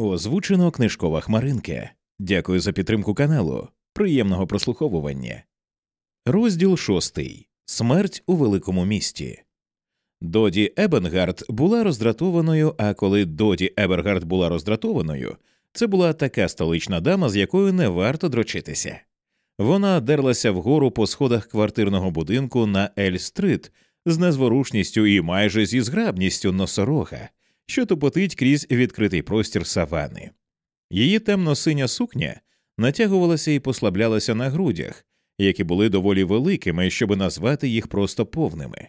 Озвучено книжкова хмаринка. Дякую за підтримку каналу. Приємного прослуховування. Розділ шостий. Смерть у великому місті. Доді Ебенгард була роздратованою, а коли Доді Ебергард була роздратованою, це була така столична дама, з якою не варто дрочитися. Вона дерлася вгору по сходах квартирного будинку на Ель-стрит з незворушністю і майже зі зграбністю носорога, що тупотить крізь відкритий простір савани. Її темно-синя сукня натягувалася і послаблялася на грудях, які були доволі великими, щоб назвати їх просто повними.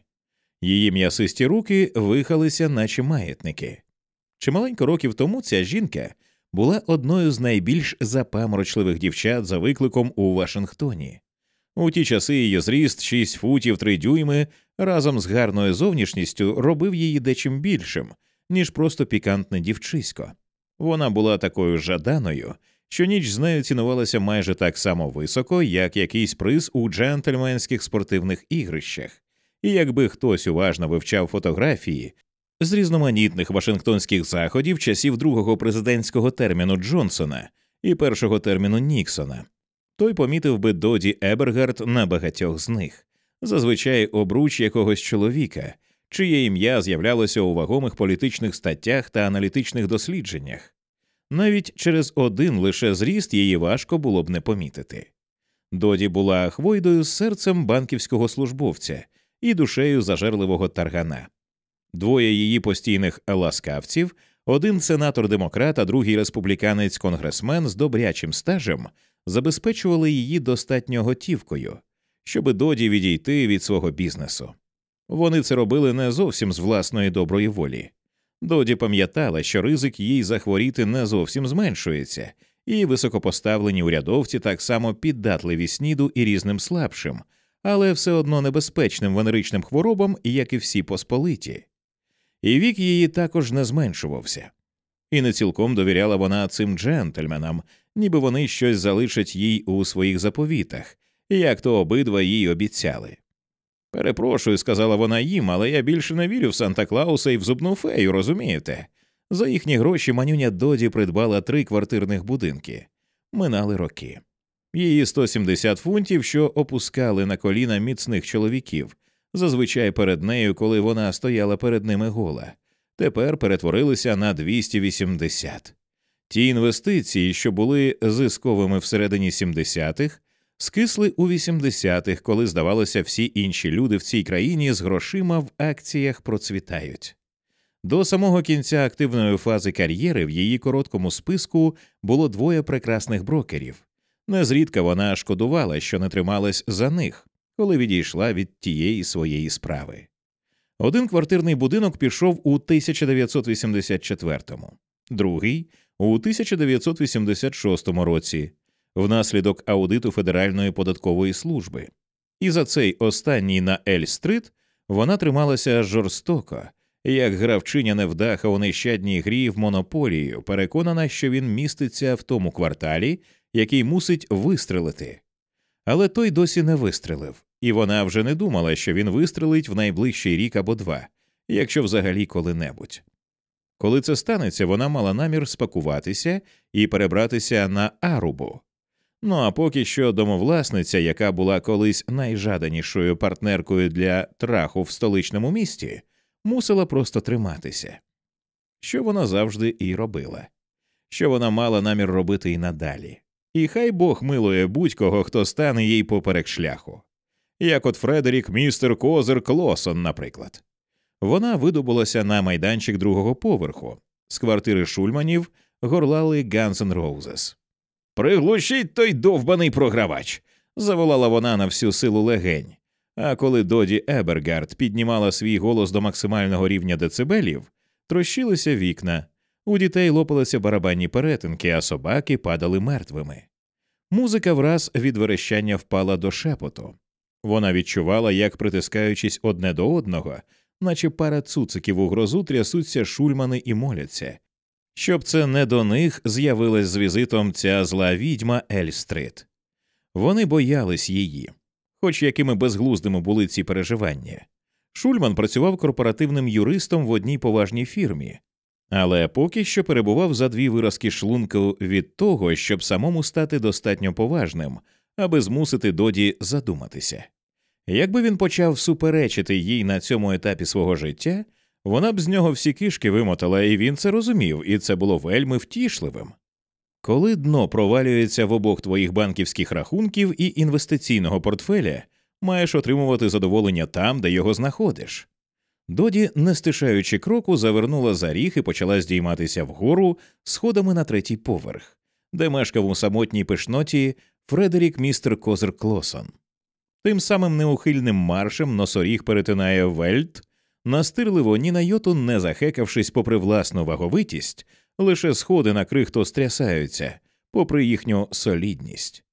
Її м'ясисті руки вихалися, наче маятники. Чималенько років тому ця жінка була одною з найбільш запаморочливих дівчат за викликом у Вашингтоні. У ті часи її зріст 6 футів 3 дюйми разом з гарною зовнішністю робив її дечим більшим, ніж просто пікантне дівчисько. Вона була такою жаданою, що ніч з нею цінувалася майже так само високо, як якийсь приз у джентльменських спортивних ігрищах, і якби хтось уважно вивчав фотографії з різноманітних вашингтонських заходів часів другого президентського терміну Джонсона і першого терміну Ніксона, той помітив би Доді Ебергард на багатьох з них, зазвичай обруч якогось чоловіка, чиє ім'я з'являлося у вагомих політичних статтях та аналітичних дослідженнях. Навіть через один лише зріст її важко було б не помітити. Доді була хвойдою з серцем банківського службовця і душею зажерливого таргана. Двоє її постійних ласкавців, один сенатор демократ, а другий республіканець конгресмен з добрячим стажем, забезпечували її достатньо готівкою, щоби доді відійти від свого бізнесу. Вони це робили не зовсім з власної доброї волі. Доді пам'ятала, що ризик їй захворіти не зовсім зменшується, і високопоставлені урядовці так само піддатливі сніду і різним слабшим, але все одно небезпечним венеричним хворобам, як і всі посполиті. І вік її також не зменшувався. І не цілком довіряла вона цим джентльменам, ніби вони щось залишать їй у своїх заповітах, як то обидва їй обіцяли. Перепрошую, сказала вона їм, але я більше не вірю в Санта Клауса і в зубну фею, розумієте? За їхні гроші манюня Доді придбала три квартирних будинки. Минали роки. Її 170 фунтів, що опускали на коліна міцних чоловіків, зазвичай перед нею, коли вона стояла перед ними гола, тепер перетворилися на 280. Ті інвестиції, що були зисковими всередині 70-х, скисли у 80-х, коли, здавалося, всі інші люди в цій країні з грошима в акціях процвітають. До самого кінця активної фази кар'єри в її короткому списку було двоє прекрасних брокерів. Незрідка вона шкодувала, що не трималась за них, коли відійшла від тієї своєї справи. Один квартирний будинок пішов у 1984-му, другий у 1986 році, внаслідок аудиту Федеральної податкової служби. І за цей останній на Ель-стрит вона трималася жорстоко, як гравчиня невдаха у нещадній грі в монополію, переконана, що він міститься в тому кварталі, який мусить вистрелити. Але той досі не вистрелив, і вона вже не думала, що він вистрелить в найближчий рік або два, якщо взагалі коли-небудь. Коли це станеться, вона мала намір спакуватися і перебратися на Арубу. Ну а поки що домовласниця, яка була колись найжаданішою партнеркою для траху в столичному місті, мусила просто триматися, що вона завжди і робила, що вона мала намір робити і надалі. І хай Бог милує будь-кого, хто стане їй поперек шляху, як от Фредерік містер Козер Клосон, наприклад. Вона видобулася на майданчик другого поверху. З квартири Шульманів горлали Guns N' Roses. Приглушіть той довбаний програвач. заволала вона на всю силу легень. А коли Доді Ебергард піднімала свій голос до максимального рівня децибелів, трощилися вікна, у дітей лопалися барабанні перетинки, а собаки падали мертвими. Музика враз від верещання впала до шепоту. Вона відчувала, як, притискаючись одне до одного, наче пара цуциків у грозу трясуться шульмани і моляться, щоб це не до них з'явилась з візитом ця зла відьма Ель-стрит. Вони боялись її, хоч якими безглуздими були ці переживання. Шульман працював корпоративним юристом в одній поважній фірмі, але поки що перебував за дві виразки шлунку від того, щоб самому стати достатньо поважним, аби змусити Доді задуматися. Якби він почав суперечити їй на цьому етапі свого життя, вона б з нього всі кишки вимотала, і він це розумів, і це було вельми втішливим. Коли дно провалюється в обох твоїх банківських рахунків і інвестиційного портфеля, маєш отримувати задоволення там, де його знаходиш. Доді, не стишаючи кроку, завернула за ріг і почала здійматися вгору сходами на третій поверх, де мешкав у самотній пишноті Фредерік містер Козер Клосон. Тим самим неухильним маршем носоріг перетинає вельт, настирливо ні на йоту не захекавшись попри власну ваговитість, лише сходи на крихто стрясаються, попри їхню солідність.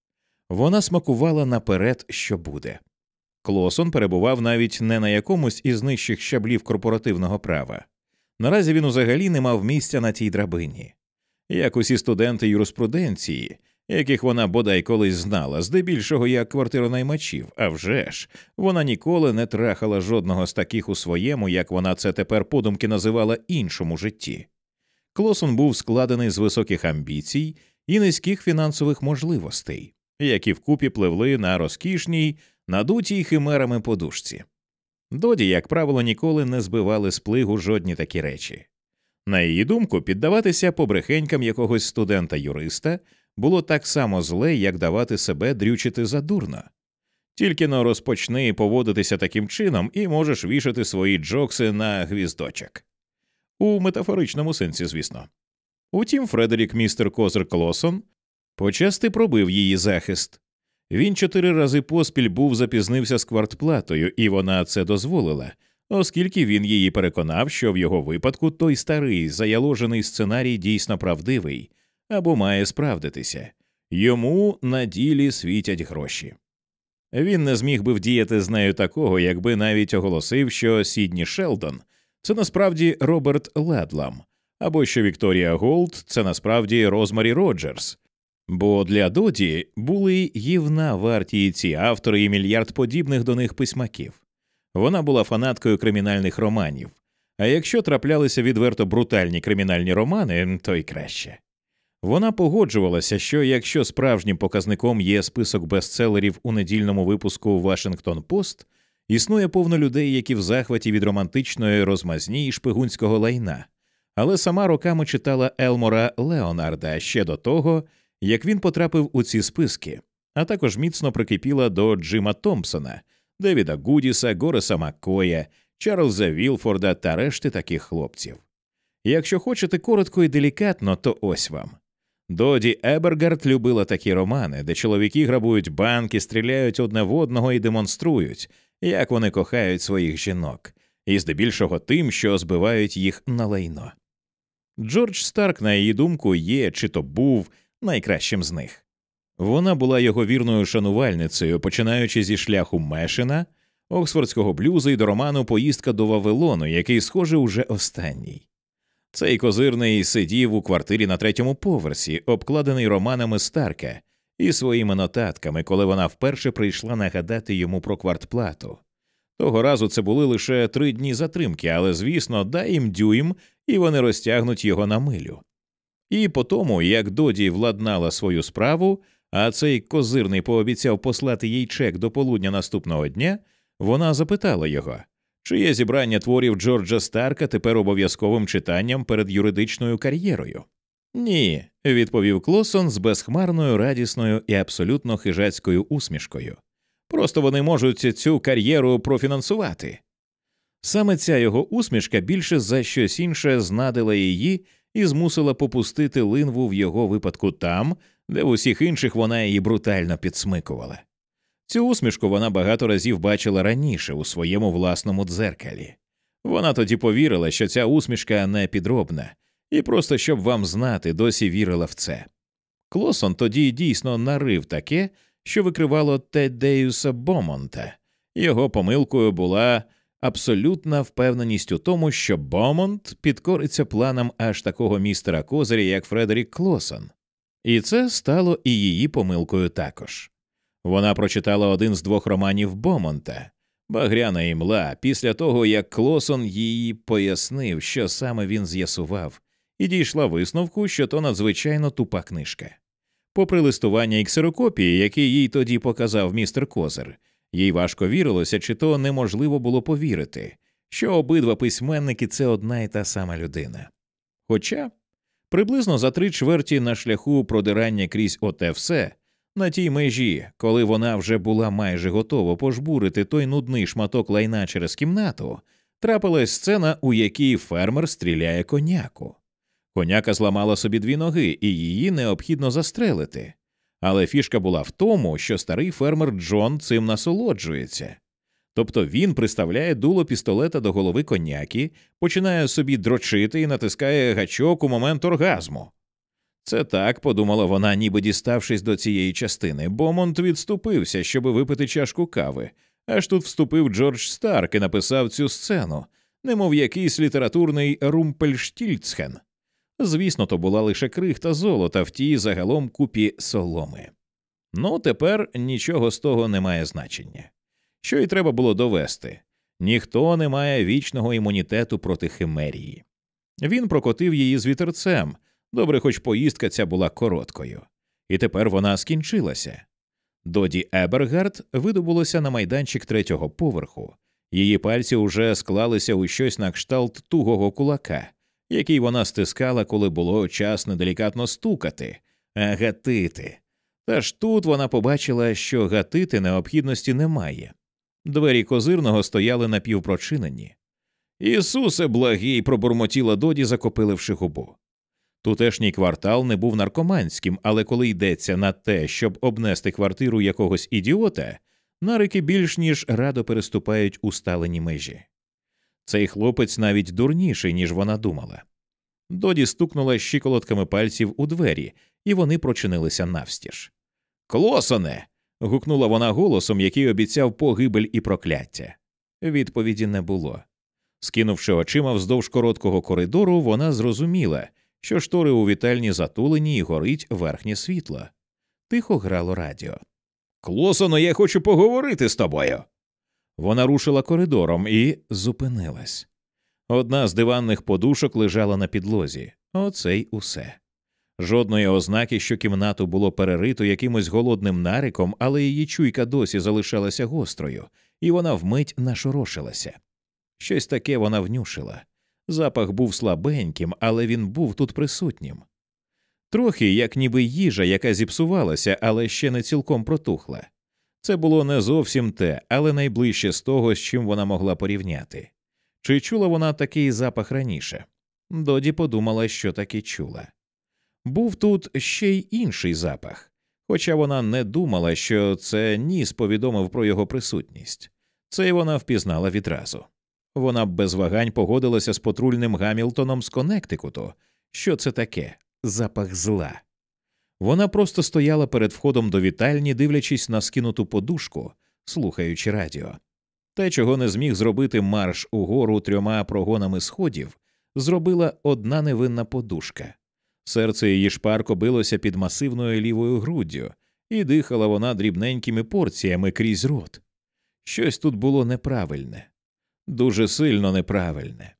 Вона смакувала наперед, що буде. Клосон перебував навіть не на якомусь із нижчих щаблів корпоративного права. Наразі він узагалі не мав місця на тій драбині. Як усі студенти юриспруденції, яких вона бодай колись знала, здебільшого як квартиронаймачів, а вже ж, вона ніколи не трахала жодного з таких у своєму, як вона це тепер подумки називала іншому житті. Клосон був складений з високих амбіцій і низьких фінансових можливостей, які вкупі пливли на розкішній, надутій химерами подушці. Доді, як правило, ніколи не збивали з плигу жодні такі речі. На її думку, піддаватися побрехенькам якогось студента юриста було так само зле, як давати себе дрючити задурно. Тільки но розпочни поводитися таким чином і можеш вішати свої джокси на гвіздочок. У метафоричному сенсі, звісно. Утім, Фредерік містер Козер Клосон почасти пробив її захист. Він чотири рази поспіль був запізнився з квартплатою, і вона це дозволила, оскільки він її переконав, що в його випадку той старий заяложений сценарій дійсно правдивий або має справдитися йому на ділі світять гроші. Він не зміг би вдіяти з нею такого, якби навіть оголосив, що Сідні Шелдон це насправді Роберт Ледлам, або що Вікторія Голд це насправді Розмарі Роджерс. Бо для Доді були гівна варті ці автори і мільярд подібних до них письмаків. Вона була фанаткою кримінальних романів, а якщо траплялися відверто брутальні кримінальні романи, то й краще. Вона погоджувалася, що якщо справжнім показником є список бестселерів у недільному випуску Вашингтон Пост, існує повно людей, які в захваті від романтичної розмазні і шпигунського лайна, але сама роками читала Елмора Леонарда ще до того, як він потрапив у ці списки, а також міцно прикипіла до Джима Томпсона, Девіда Гудіса, Гореса Маккоя, Чарльза Вілфорда та решти таких хлопців. Якщо хочете коротко і делікатно, то ось вам. Доді Ебергард любила такі романи, де чоловіки грабують банки, стріляють одне в одного і демонструють, як вони кохають своїх жінок, і здебільшого тим, що збивають їх на лайно. Джордж Старк, на її думку, є чи то був найкращим з них. Вона була його вірною шанувальницею, починаючи зі шляху Мешина, Оксфордського блюзу і до роману Поїздка до Вавилону, який, схоже, уже останній. Цей козирний сидів у квартирі на третьому поверсі, обкладений романами Старка і своїми нотатками, коли вона вперше прийшла нагадати йому про квартплату. Того разу це були лише три дні затримки, але, звісно, дай їм дюйм, і вони розтягнуть його на милю. І по тому, як Доді владнала свою справу, а цей козирний пообіцяв послати їй чек до полудня наступного дня, вона запитала його, чи є зібрання творів Джорджа Старка тепер обов'язковим читанням перед юридичною кар'єрою. Ні, відповів Клосон з безхмарною, радісною і абсолютно хижацькою усмішкою. Просто вони можуть цю кар'єру профінансувати. Саме ця його усмішка більше за щось інше знадила її і змусила попустити линву в його випадку там, де в усіх інших вона її брутально підсмикувала. Цю усмішку вона багато разів бачила раніше у своєму власному дзеркалі. Вона тоді повірила, що ця усмішка не підробна, і просто щоб вам знати, досі вірила в це. Клосон тоді дійсно нарив таке, що викривало Тедеюса Бомонта. Його помилкою була абсолютна впевненість у тому, що Бомонт підкориться планам аж такого містера Козиря, як Фредерік Клосон, і це стало і її помилкою також. Вона прочитала один з двох романів Бомонта Багряна імла після того, як Клосон їй пояснив, що саме він з'ясував, і дійшла висновку, що то надзвичайно тупа книжка. Попри листування і ксерокопії, які їй тоді показав містер Козир, їй важко вірилося, чи то неможливо було повірити, що обидва письменники це одна і та сама людина. Хоча приблизно за три чверті на шляху продирання крізь оте все, на тій межі, коли вона вже була майже готова пожбурити той нудний шматок лайна через кімнату, трапилась сцена, у якій фермер стріляє коняку. Коняка зламала собі дві ноги, і її необхідно застрелити. Але фішка була в тому, що старий фермер Джон цим насолоджується. Тобто він приставляє дуло пістолета до голови коняки, починає собі дрочити і натискає гачок у момент оргазму. Це так подумала вона, ніби діставшись до цієї частини. Бомонт відступився, щоби випити чашку кави. Аж тут вступив Джордж Старк і написав цю сцену, немов якийсь літературний румпельштільцхен. Звісно, то була лише крихта золота в тій загалом купі соломи. Ну, тепер нічого з того не має значення. Що й треба було довести ніхто не має вічного імунітету проти химерії. Він прокотив її з вітерцем, добре, хоч поїздка ця була короткою, і тепер вона скінчилася. Доді Ебергард видобулося на майданчик третього поверху, її пальці уже склалися у щось на кшталт тугого кулака який вона стискала, коли було час неделікатно стукати, а гатити. Та ж тут вона побачила, що гатити необхідності немає. Двері козирного стояли напівпрочинені. Ісусе благий, пробурмотіла доді, закопиливши губу. Тутешній квартал не був наркоманським, але коли йдеться на те, щоб обнести квартиру якогось ідіота, нарики більш ніж радо переступають усталені межі. Цей хлопець навіть дурніший, ніж вона думала. Доді стукнула щиколотками пальців у двері, і вони прочинилися навстіж. Клосоне. гукнула вона голосом, який обіцяв погибель і прокляття. Відповіді не було. Скинувши очима вздовж короткого коридору, вона зрозуміла, що штори у вітальні затулені і горить верхнє світло. Тихо грало радіо. Клосоно, я хочу поговорити з тобою. Вона рушила коридором і зупинилась. Одна з диванних подушок лежала на підлозі, оце й усе. Жодної ознаки, що кімнату було перерито якимось голодним нариком, але її чуйка досі залишалася гострою, і вона вмить нашорошилася. Щось таке вона внюшила. Запах був слабеньким, але він був тут присутнім. Трохи, як ніби їжа, яка зіпсувалася, але ще не цілком протухла. Це було не зовсім те, але найближче з того, з чим вона могла порівняти. Чи чула вона такий запах раніше? Доді подумала, що таки чула. Був тут ще й інший запах, хоча вона не думала, що це ніс повідомив про його присутність. Це й вона впізнала відразу. Вона без вагань погодилася з патрульним Гамілтоном з Коннектикуту. Що це таке? Запах зла. Вона просто стояла перед входом до вітальні, дивлячись на скинуту подушку, слухаючи радіо. Те, чого не зміг зробити марш угору трьома прогонами сходів, зробила одна невинна подушка. Серце її шпарко билося під масивною лівою груддю, і дихала вона дрібненькими порціями крізь рот. Щось тут було неправильне, дуже сильно неправильне.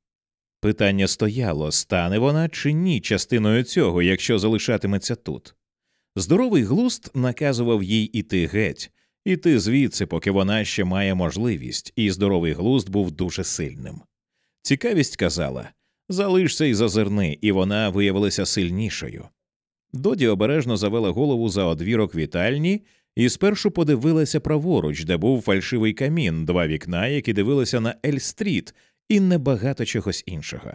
Питання стояло, стане вона чи ні частиною цього, якщо залишатиметься тут. Здоровий глуст наказував їй іти геть, іти звідси, поки вона ще має можливість, і здоровий глуст був дуже сильним. Цікавість казала залишся й зазирни, і вона виявилася сильнішою. Доді обережно завела голову за одвірок вітальні і спершу подивилася праворуч, де був фальшивий камін, два вікна, які дивилися на Ель-стріт, і небагато чогось іншого.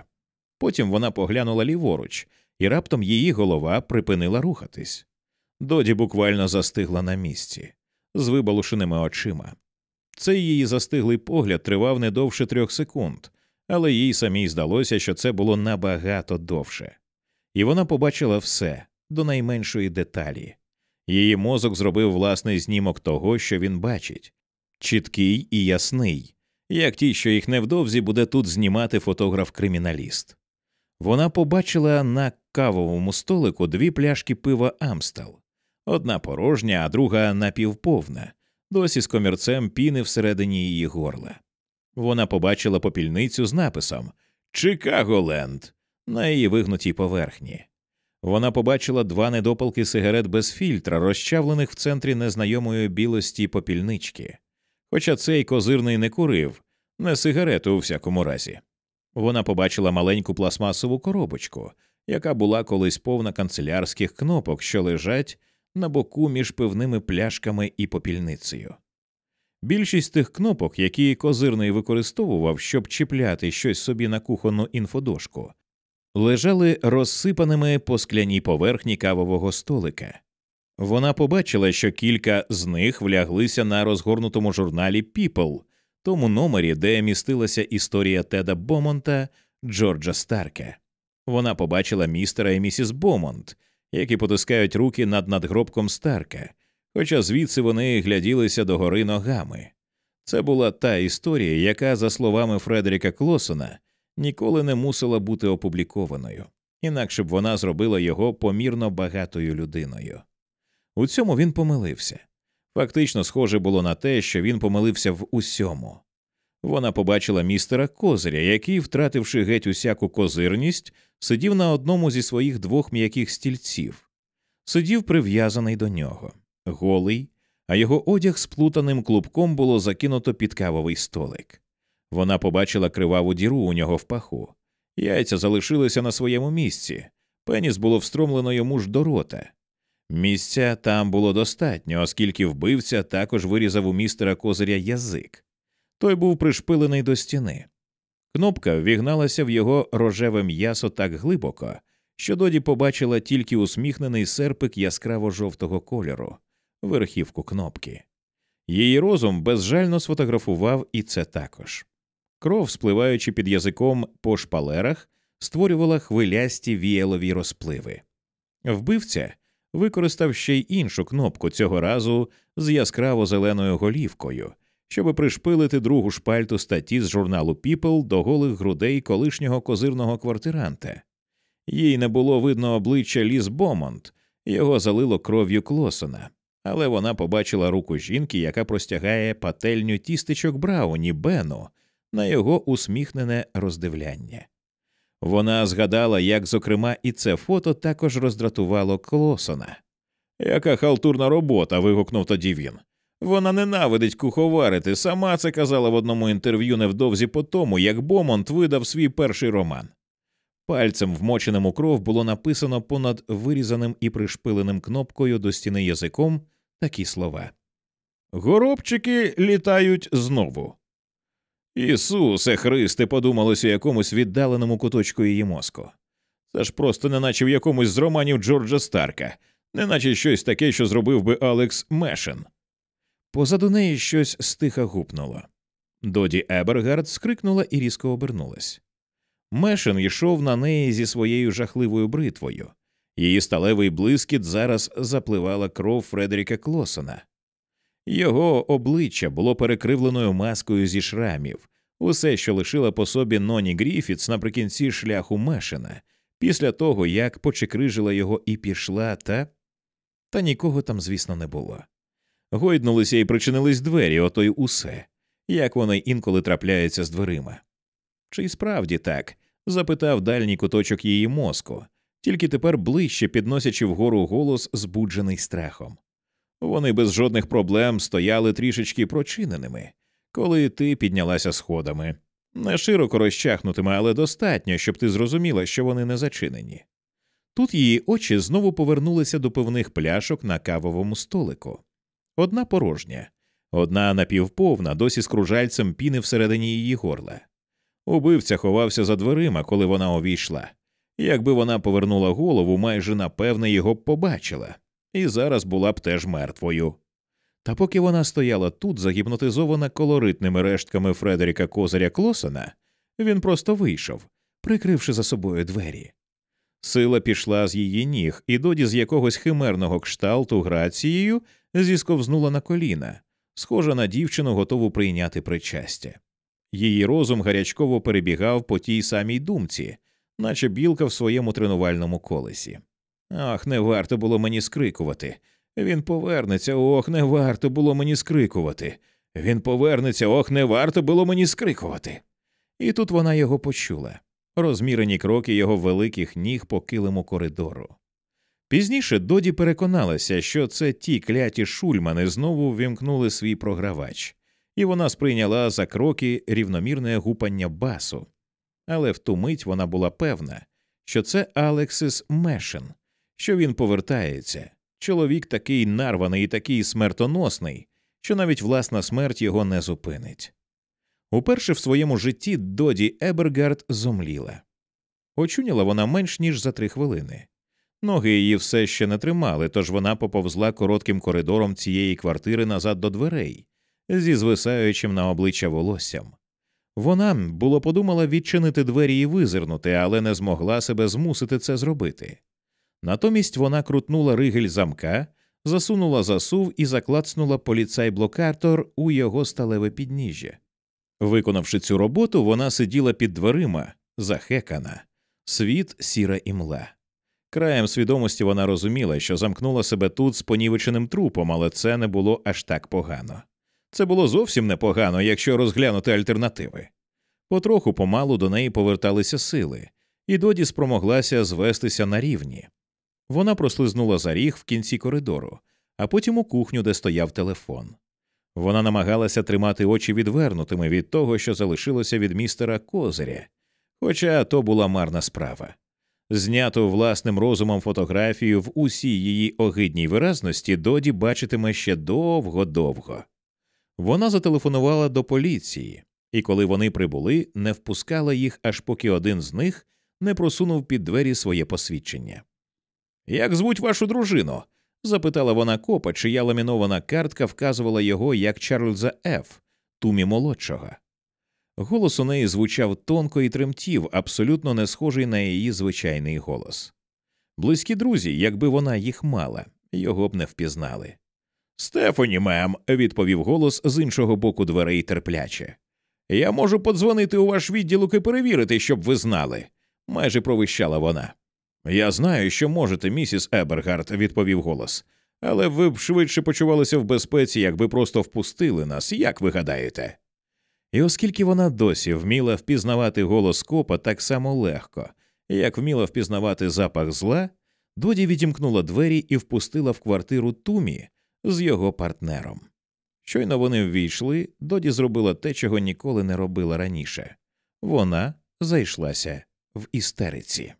Потім вона поглянула ліворуч, і раптом її голова припинила рухатись. Доді буквально застигла на місці з вибалушеними очима. Цей її застиглий погляд тривав не довше трьох секунд, але їй самій здалося, що це було набагато довше, і вона побачила все до найменшої деталі. Її мозок зробив власний знімок того, що він бачить чіткий і ясний, як ті, що їх невдовзі буде тут знімати фотограф-криміналіст. Вона побачила на кавовому столику дві пляшки пива Амстел одна порожня, а друга напівповна, досі з комірцем піни всередині її горла. Вона побачила попільницю з написом Чикаголенд, на її вигнутій поверхні. Вона побачила два недопалки сигарет без фільтра, розчавлених в центрі незнайомої білості попільнички. Хоча цей козирний не курив, не сигарету у всякому разі. Вона побачила маленьку пластмасову коробочку, яка була колись повна канцелярських кнопок, що лежать на боку між пивними пляшками і попільницею. Більшість тих кнопок, які козирний використовував, щоб чіпляти щось собі на кухонну інфодошку, лежали розсипаними по скляній поверхні кавового столика. Вона побачила, що кілька з них вляглися на розгорнутому журналі People, тому номері, де містилася історія Теда Бомонта Джорджа Старка. Вона побачила містера і місіс Бомонт, які потискають руки над надгробком Старка, хоча звідси вони гляділися догори ногами. Це була та історія, яка, за словами Фредеріка Клосона, ніколи не мусила бути опублікованою, інакше б вона зробила його помірно багатою людиною. У цьому він помилився. Фактично, схоже було на те, що він помилився в усьому. Вона побачила містера Козиря, який, втративши геть усяку козирність, сидів на одному зі своїх двох м'яких стільців, сидів прив'язаний до нього, голий, а його одяг сплутаним клубком було закинуто під кавовий столик. Вона побачила криваву діру у нього в паху. Яйця залишилися на своєму місці, пеніс було встромлено йому ж до рота. Місця там було достатньо, оскільки вбивця також вирізав у містера козиря язик. Той був пришпилений до стіни. Кнопка ввігналася в його рожеве м'ясо так глибоко, що доді побачила тільки усміхнений серпик яскраво жовтого кольору, верхівку кнопки. Її розум безжально сфотографував і це також. Кров, спливаючи під язиком по шпалерах, створювала хвилясті віялові розпливи. Вбивця використав ще й іншу кнопку цього разу з яскраво зеленою голівкою, щоб пришпилити другу шпальту статті з журналу People до голих грудей колишнього козирного квартиранта. Їй не було видно обличчя Ліз Бомонт, його залило кров'ю Клосона, але вона побачила руку жінки, яка простягає пательню тістечок Брауні Бену на його усміхнене роздивляння. Вона згадала, як, зокрема, і це фото також роздратувало Клосона. Яка халтурна робота. вигукнув тоді він. Вона ненавидить куховарити, сама це казала в одному інтерв'ю невдовзі по тому, як Бомонт видав свій перший роман. Пальцем, вмоченим у кров, було написано понад вирізаним і пришпиленим кнопкою до стіни язиком такі слова Горобчики літають знову. Ісусе Христе, подумалось у якомусь віддаленому куточку її мозку. Це ж просто неначе в якомусь з романів Джорджа Старка, неначе щось таке, що зробив би Алекс Мешен. Позаду неї щось стиха гупнуло. Доді Ебергард скрикнула і різко обернулась. Мешен йшов на неї зі своєю жахливою бритвою. Її сталевий блискіт зараз запливала кров Фредеріка Клосона. Його обличчя було перекривленою маскою зі шрамів, усе, що лишила по собі Ноні Гріфітс наприкінці шляху Мешена, після того як почекрижила його і пішла, та Та нікого там, звісно, не було. Гойднулися і причинились двері, ото й усе, як вони інколи трапляються з дверима. Чи справді так? запитав дальній куточок її мозку, тільки тепер ближче підносячи вгору голос, збуджений страхом. Вони без жодних проблем стояли трішечки прочиненими, коли ти піднялася сходами, не широко розчахнутими, але достатньо, щоб ти зрозуміла, що вони не зачинені. Тут її очі знову повернулися до пивних пляшок на кавовому столику. Одна порожня, одна напівповна, досі з кружальцем піни всередині її горла. Убивця ховався за дверима, коли вона увійшла. Якби вона повернула голову, майже напевне його б побачила і зараз була б теж мертвою. Та поки вона стояла тут, загіпнотизована колоритними рештками Фредеріка Козаря Клосена, він просто вийшов, прикривши за собою двері. Сила пішла з її ніг, і доді з якогось химерного кшталту грацією зісковзнула на коліна, схожа на дівчину, готову прийняти причастя. Її розум гарячково перебігав по тій самій думці, наче білка в своєму тренувальному колесі. Ах, не варто було мені скрикувати. Він повернеться, ох, не варто було мені скрикувати. Він повернеться, ох, не варто було мені скрикувати. І тут вона його почула. розмірені кроки його великих ніг по килиму коридору. Пізніше Доді переконалася, що це ті кляті шульмани знову ввімкнули свій програвач, і вона сприйняла за кроки рівномірне гупання басу. Але в ту мить вона була певна, що це Алексис Мешен, що він повертається. Чоловік такий нарваний і такий смертоносний, що навіть власна смерть його не зупинить. Уперше в своєму житті Доді Ебергард зомліла. Очуняла вона менш ніж за три хвилини. Ноги її все ще не тримали, тож вона поповзла коротким коридором цієї квартири назад до дверей, зі звисаючим на обличчя волоссям. Вона було подумала відчинити двері і визирнути, але не змогла себе змусити це зробити. Натомість вона крутнула ригель замка, засунула засув і заклацнула поліцай-блокатор у його сталеве підніжжя. Виконавши цю роботу, вона сиділа під дверима, захекана, світ сіра імла. Краєм свідомості вона розуміла, що замкнула себе тут з понівеченим трупом, але це не було аж так погано. Це було зовсім непогано, якщо розглянути альтернативи. Потроху помалу до неї поверталися сили, і доді спромоглася звестися на рівні. Вона прослизнула за ріг в кінці коридору, а потім у кухню, де стояв телефон. Вона намагалася тримати очі відвернутими від того, що залишилося від містера Козиря, хоча то була марна справа. Зняту власним розумом фотографію в усій її огидній виразності доді бачитиме ще довго-довго. Вона зателефонувала до поліції, і коли вони прибули, не впускала їх, аж поки один з них не просунув під двері своє посвідчення. Як звуть вашу дружину? запитала вона копа, чия ламінована картка вказувала його як Чарльза Ф, тумі молодшого. Голос у неї звучав тонко і тремтів, абсолютно не схожий на її звичайний голос. Близькі друзі, якби вона їх мала, його б не впізнали. Стефані, мем, відповів голос з іншого боку дверей терпляче. Я можу подзвонити у ваш відділок і перевірити, щоб ви знали, майже провищала вона. Я знаю, що можете, місіс Ебергард, відповів голос, але ви б швидше почувалися в безпеці, якби просто впустили нас, як ви гадаєте? І оскільки вона досі вміла впізнавати голос копа так само легко, як вміла впізнавати запах зла, Доді відімкнула двері і впустила в квартиру Тумі з його партнером. Щойно вони ввійшли, Доді зробила те, чого ніколи не робила раніше вона зайшлася в істериці.